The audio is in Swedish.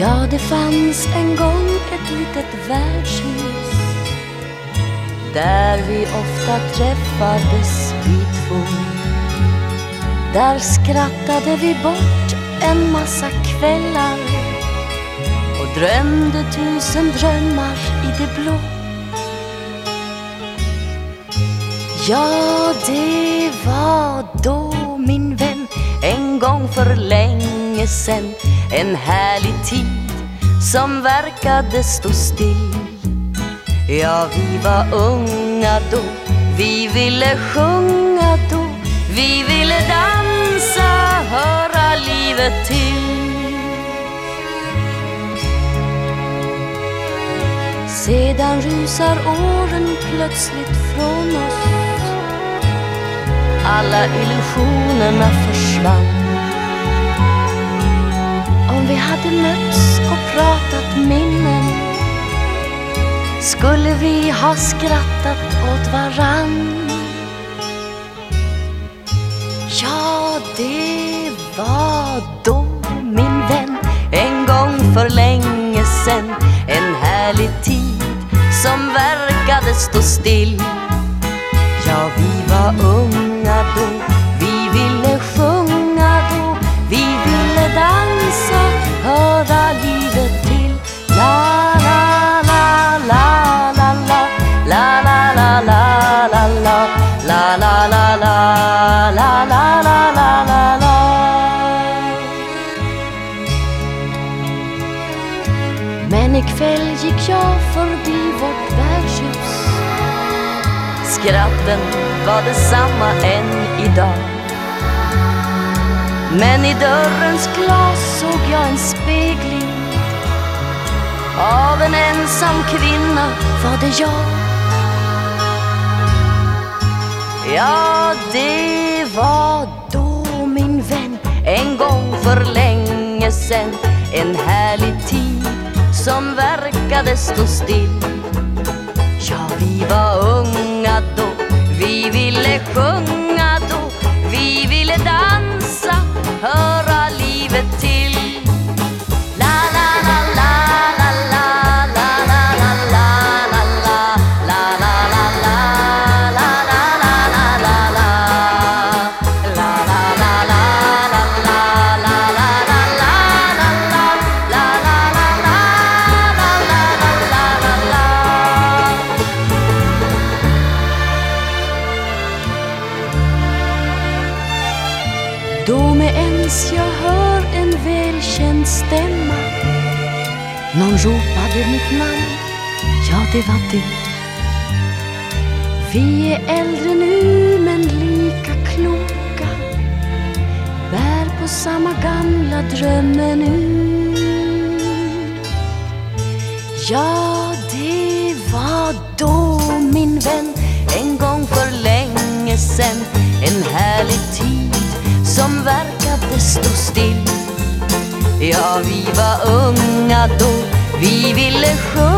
Ja, det fanns en gång ett litet värdshus där vi ofta träffades vi två. Där skrattade vi bort en massa kvällar och drömde tusen drömmar i det blå. Ja, det var då min vän en gång för länge sen en härlig tid som verkade stå still. Ja, vi var unga då, vi ville sjunga då Vi ville dansa, höra livet till. Sedan rusar åren plötsligt från oss. Alla illusionerna försvann. Hade mötts och pratat minnen skulle vi ha skrattat åt varann? Ja, det var då min vän. En gång för länge sen En härlig tid som verkade stå still. Ja, vi var unga då, vi ville sjunga då. Vi ville dansa, göra livet till La, la, la, la, la, la La, la, la, la, la, la La, la, la, la, la, la, la, la, la, la Men ikväll gick jag förbi vårt värdshus Skratten var detsamma än idag men i dörrens glas såg jag en spegling. Av en ensam kvinna var det jag. Ja, det var då min vän. En gång för länge sen. En härlig tid som verkade stå still. Ja, vi var unga då. Vi ville sjunga. Då med ens jag hör en välkänd stämma. Någon ropade mitt namn, ja det var du. Vi är äldre nu men lika kloka. Bär på samma gamla drömmen ut. Ja, det var då min vän. En gång för länge sen En härlig tid som verkade stå still. Ja, vi var unga då Vi ville sjunga.